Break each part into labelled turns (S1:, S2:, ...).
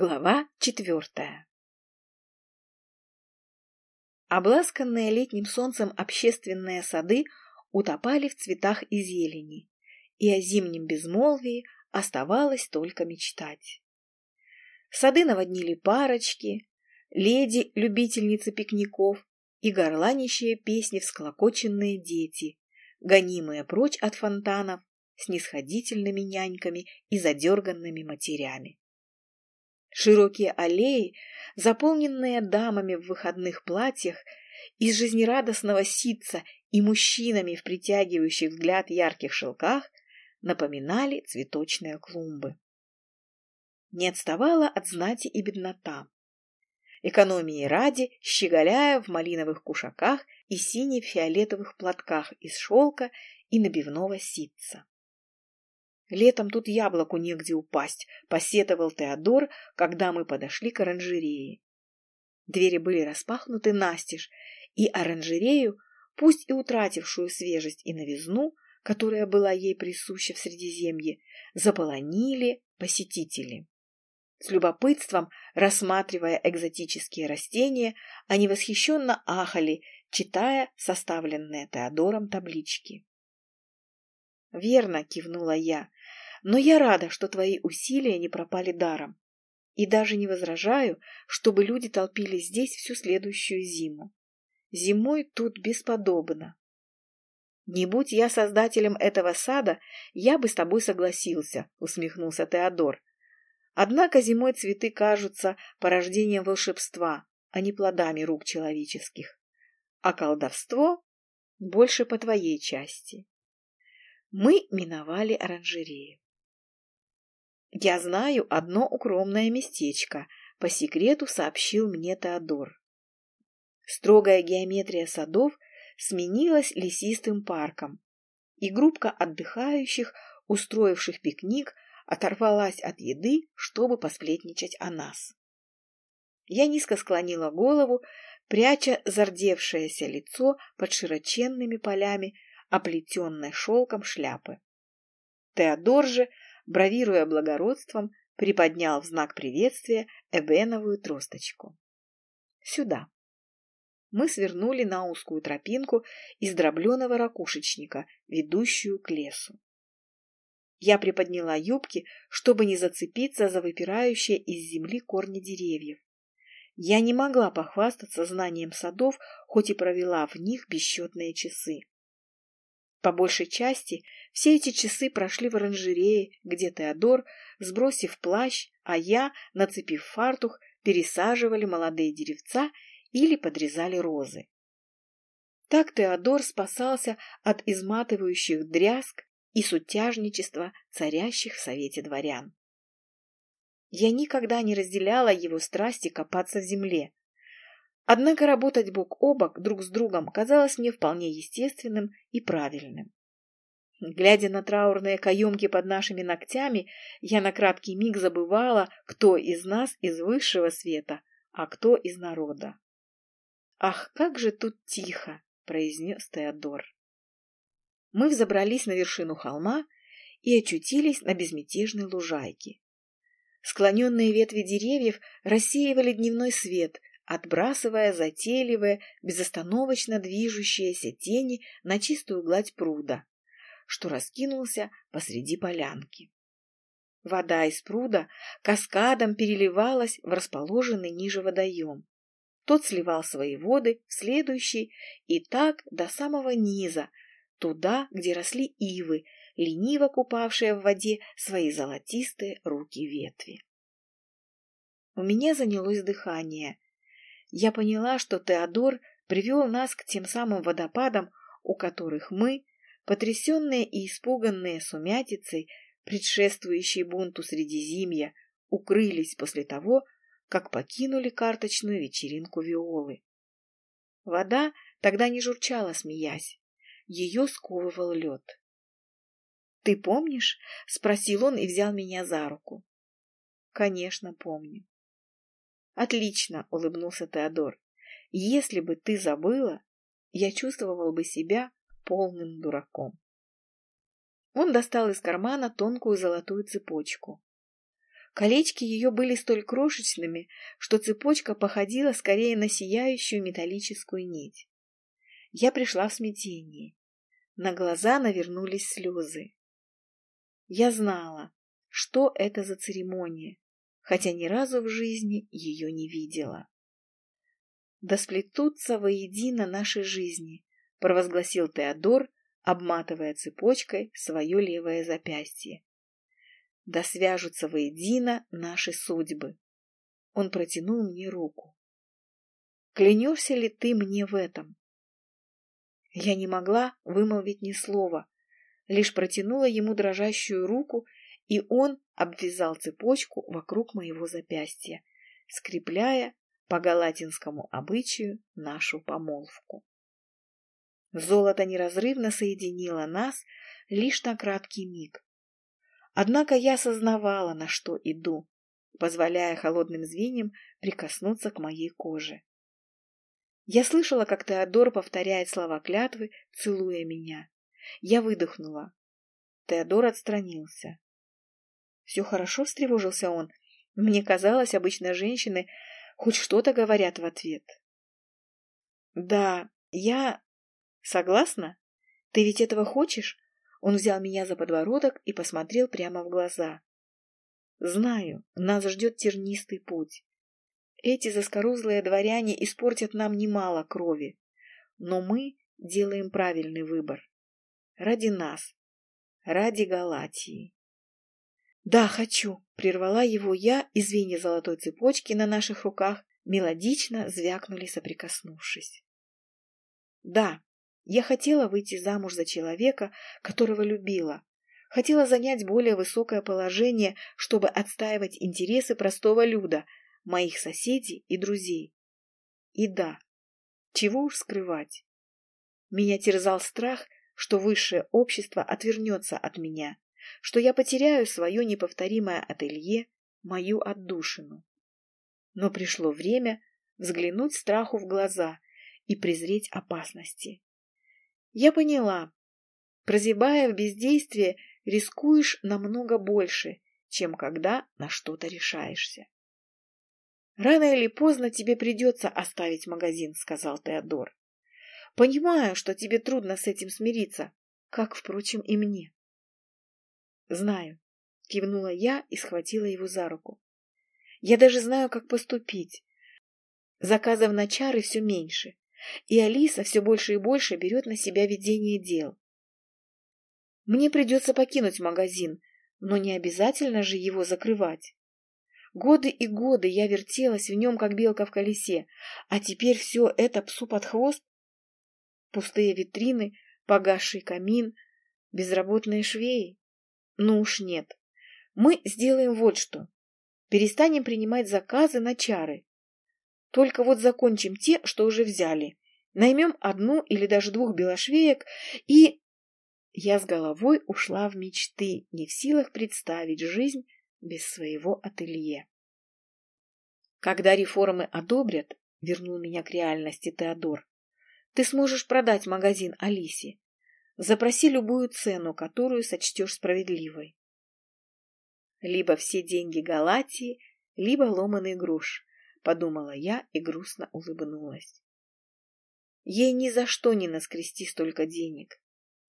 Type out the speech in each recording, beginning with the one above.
S1: Глава четвертая Обласканные летним солнцем общественные сады утопали в цветах и зелени, и о зимнем безмолвии оставалось только мечтать. Сады наводнили парочки, леди, любительницы пикников и горланищие песни всклокоченные дети, гонимые прочь от фонтанов снисходительными няньками и задерганными матерями. Широкие аллеи, заполненные дамами в выходных платьях, из жизнерадостного ситца и мужчинами в притягивающих взгляд ярких шелках, напоминали цветочные клумбы. Не отставала от знати и беднота. Экономии ради, щеголяя в малиновых кушаках и сине-фиолетовых платках из шелка и набивного ситца. Летом тут яблоку негде упасть, посетовал Теодор, когда мы подошли к оранжерее. Двери были распахнуты настежь, и оранжерею, пусть и утратившую свежесть и новизну, которая была ей присуща в Средиземье, заполонили посетители. С любопытством, рассматривая экзотические растения, они восхищенно ахали, читая составленные Теодором таблички. «Верно», — кивнула я, но я рада, что твои усилия не пропали даром. И даже не возражаю, чтобы люди толпились здесь всю следующую зиму. Зимой тут бесподобно. Не будь я создателем этого сада, я бы с тобой согласился, усмехнулся Теодор. Однако зимой цветы кажутся порождением волшебства, а не плодами рук человеческих. А колдовство больше по твоей части. Мы миновали оранжерею. «Я знаю одно укромное местечко», — по секрету сообщил мне Теодор. Строгая геометрия садов сменилась лесистым парком, и группка отдыхающих, устроивших пикник, оторвалась от еды, чтобы посплетничать о нас. Я низко склонила голову, пряча зардевшееся лицо под широченными полями, оплетенной шелком шляпы. Теодор же бравируя благородством, приподнял в знак приветствия эбеновую тросточку. «Сюда». Мы свернули на узкую тропинку из дробленого ракушечника, ведущую к лесу. Я приподняла юбки, чтобы не зацепиться за выпирающие из земли корни деревьев. Я не могла похвастаться знанием садов, хоть и провела в них бесчетные часы. По большей части все эти часы прошли в оранжерее, где Теодор, сбросив плащ, а я, нацепив фартух, пересаживали молодые деревца или подрезали розы. Так Теодор спасался от изматывающих дрязг и сутяжничества, царящих в совете дворян. Я никогда не разделяла его страсти копаться в земле, Однако работать бок о бок друг с другом казалось мне вполне естественным и правильным. Глядя на траурные каемки под нашими ногтями, я на краткий миг забывала, кто из нас из высшего света, а кто из народа. «Ах, как же тут тихо!» — произнес Теодор. Мы взобрались на вершину холма и очутились на безмятежной лужайке. Склоненные ветви деревьев рассеивали дневной свет, отбрасывая затейливые, безостановочно движущиеся тени на чистую гладь пруда, что раскинулся посреди полянки. Вода из пруда каскадом переливалась в расположенный ниже водоем. Тот сливал свои воды в следующий и так до самого низа, туда, где росли ивы, лениво купавшие в воде свои золотистые руки ветви. У меня занялось дыхание, я поняла, что Теодор привел нас к тем самым водопадам, у которых мы, потрясенные и испуганные сумятицей, предшествующей бунту Средизимья, укрылись после того, как покинули карточную вечеринку Виолы. Вода тогда не журчала, смеясь. Ее сковывал лед. «Ты помнишь?» — спросил он и взял меня за руку. «Конечно, помню. Отлично, улыбнулся Теодор. Если бы ты забыла, я чувствовал бы себя полным дураком. Он достал из кармана тонкую золотую цепочку. Колечки ее были столь крошечными, что цепочка походила скорее на сияющую металлическую нить. Я пришла в смятение. На глаза навернулись слезы. Я знала, что это за церемония, хотя ни разу в жизни ее не видела. «Да сплетутся воедино наши жизни», — провозгласил Теодор, обматывая цепочкой свое левое запястье. «Да свяжутся воедино наши судьбы». Он протянул мне руку. «Клянешься ли ты мне в этом?» Я не могла вымолвить ни слова, лишь протянула ему дрожащую руку, и он обвязал цепочку вокруг моего запястья, скрепляя по галатинскому обычаю нашу помолвку. Золото неразрывно соединило нас лишь на краткий миг. Однако я сознавала, на что иду, позволяя холодным звеньям прикоснуться к моей коже. Я слышала, как Теодор повторяет слова клятвы, целуя меня. Я выдохнула. Теодор отстранился. «Все хорошо?» — встревожился он. Мне казалось, обычно женщины хоть что-то говорят в ответ. «Да, я согласна. Ты ведь этого хочешь?» Он взял меня за подбородок и посмотрел прямо в глаза. «Знаю, нас ждет тернистый путь. Эти заскорузлые дворяне испортят нам немало крови, но мы делаем правильный выбор. Ради нас, ради Галатии. «Да, хочу!» — прервала его я, и звенья золотой цепочки на наших руках мелодично звякнули, соприкоснувшись. «Да, я хотела выйти замуж за человека, которого любила, хотела занять более высокое положение, чтобы отстаивать интересы простого люда, моих соседей и друзей. И да, чего уж скрывать. Меня терзал страх, что высшее общество отвернется от меня, что я потеряю свое неповторимое ателье, мою отдушину. Но пришло время взглянуть страху в глаза и презреть опасности. Я поняла, прозябая в бездействии, рискуешь намного больше, чем когда на что-то решаешься. «Рано или поздно тебе придется оставить магазин», — сказал Теодор. «Понимаю, что тебе трудно с этим смириться, как, впрочем, и мне». «Знаю», — кивнула я и схватила его за руку. «Я даже знаю, как поступить. Заказов на чары все меньше, и Алиса все больше и больше берет на себя ведение дел. Мне придется покинуть магазин, но не обязательно же его закрывать. Годы и годы я вертелась в нем, как белка в колесе, а теперь все это псу под хвост? Пустые витрины, погасший камин, безработные швеи? Ну уж нет. Мы сделаем вот что. Перестанем принимать заказы на чары. Только вот закончим те, что уже взяли. Наймем одну или даже двух белошвеек и... Я с головой ушла в мечты, не в силах представить жизнь без своего ателье. Когда реформы одобрят, вернул меня к реальности Теодор, ты сможешь продать магазин Алисе. Запроси любую цену, которую сочтешь справедливой. Либо все деньги Галатии, либо ломаный груш, подумала я и грустно улыбнулась. Ей ни за что не наскрести столько денег.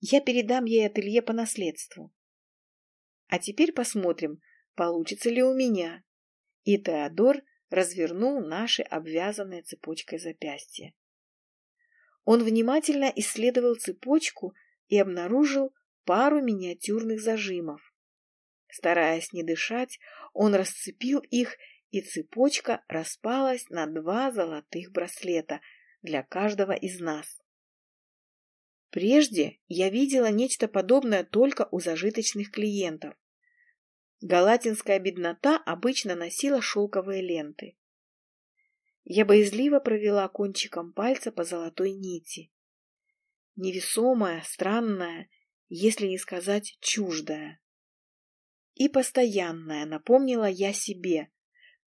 S1: Я передам ей ателье по наследству. А теперь посмотрим, получится ли у меня. И Теодор развернул наши обвязанные цепочкой запястья. Он внимательно исследовал цепочку и обнаружил пару миниатюрных зажимов. Стараясь не дышать, он расцепил их, и цепочка распалась на два золотых браслета для каждого из нас. Прежде я видела нечто подобное только у зажиточных клиентов. Галатинская беднота обычно носила шелковые ленты. Я боязливо провела кончиком пальца по золотой нити. Невесомая, странная, если не сказать чуждая. И постоянная, напомнила я себе,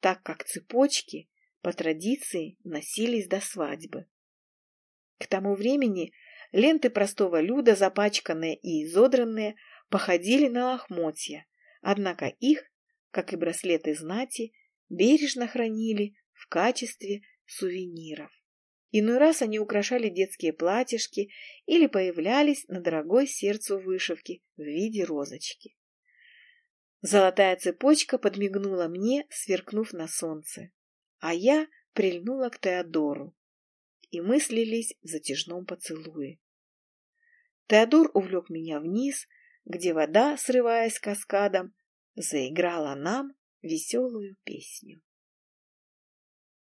S1: так как цепочки по традиции носились до свадьбы. К тому времени ленты простого люда, запачканные и изодранные, походили на лохмотья, Однако их как и браслеты знати, бережно хранили в качестве сувениров. Иной раз они украшали детские платьишки или появлялись на дорогой сердцу вышивке в виде розочки. Золотая цепочка подмигнула мне, сверкнув на солнце, а я прильнула к Теодору, и мы слились в затяжном поцелуе. Теодор увлек меня вниз, где вода, срываясь каскадом, заиграла нам веселую песню.